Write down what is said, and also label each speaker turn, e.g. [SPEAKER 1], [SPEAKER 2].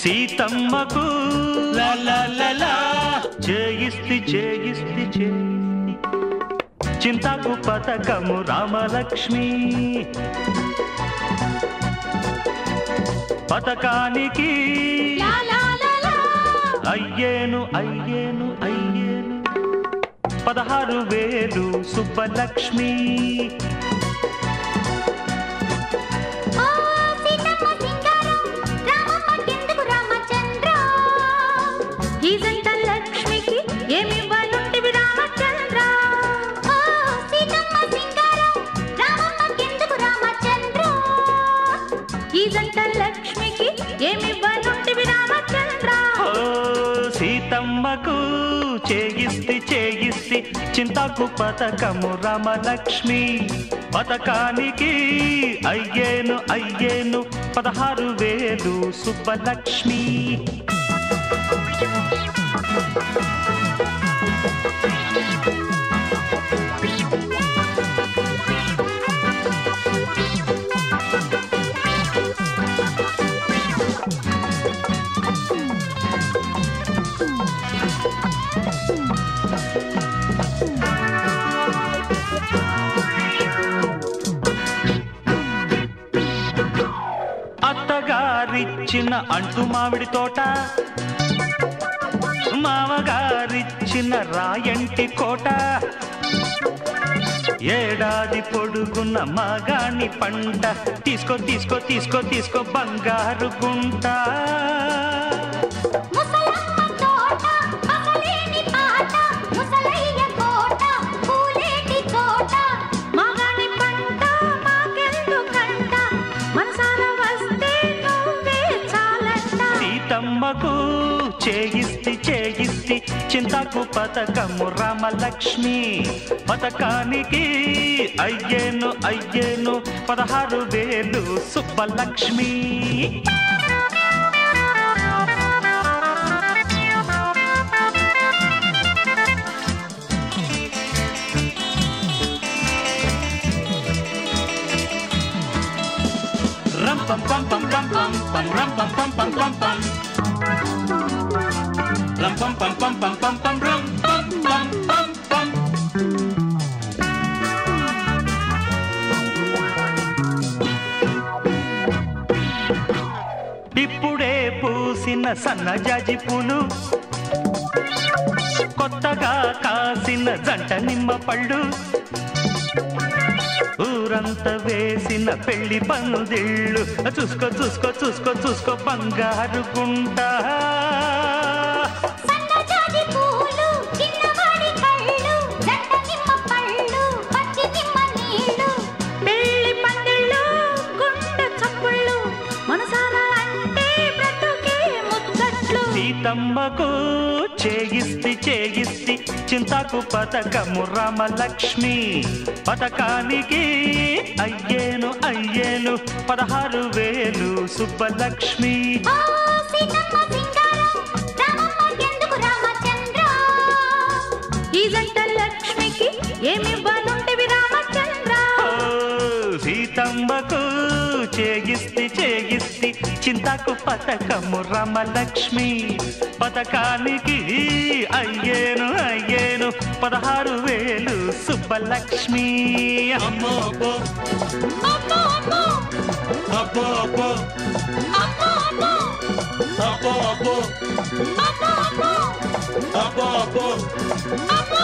[SPEAKER 1] సీతమ్మకు చేయిస్తి చేయిస్తి చేయిస్తి. చింతకు పథకము రామలక్ష్మి. పథకానికి అయ్యేను అయ్యేను అయ్యేను. పదహారు వేలు సుబ్బలక్ష్మి.
[SPEAKER 2] ఈ లక్ష్మికి ఏమివ్వనుంటివి రామచంద్ర? ఓ
[SPEAKER 1] సీతమ్మకు చేయిస్తి చేయిస్తి చింతకు పథకము రామలక్ష్మి. పథకానికి అయ్యేను అయ్యేను పదహారు వేలు సుబ్బలక్ష్మి. అత్తగారిచ్చిన అంటు మామిడి తోట. మామగారిచ్చిన రాయంటి కోట. ఏడాది పొడుగున్న మగాని పంట. తీసుకో తీసుకో తీసుకో తీసుకో బంగారు గుంట. సీతమ్మకు చేయిస్తి చేయిస్తి. చింతకు పథకము రామలక్ష్మి. పథకానికి అయ్యేను అయ్యేను. పదహారు వేలు సుబ్బలక్ష్మి.
[SPEAKER 3] రం పం పం పం పం పం పం రంపం పం పం పం పం పం పం రం పం పం పం పం
[SPEAKER 1] ఇప్పుడే పూసిన సన్నజాజి పూలు కొత్తగా కాసిన జంట నిమ్మ పళ్ళు ఊరంతా వేసిన పెళ్ళి పందిళ్ళు. చూసుకో చూసుకో చూసుకో చూసుకో బంగారు గుంట. సీతమ్మకు చే నాకు పథకము రామలక్ష్మి. పథకానికి అయ్యేను అయ్యేను పదహారు వేలు సుబ్బలక్ష్మి.
[SPEAKER 2] లక్ష్మికి ఏమి రామచంద్ర?
[SPEAKER 1] సీతంబకు చేయిస్తి చేయిస్తి చింతకు పథకము రామలక్ష్మి. పథకానికి అయ్యేను అయ్యేను పదహారు వేలు సుబ్బలక్ష్మి.
[SPEAKER 3] అమ్మో అబ్బో. అబ్బో అబ్బో. అబ్బో అబ్బో. అబ్బో అబ్బో.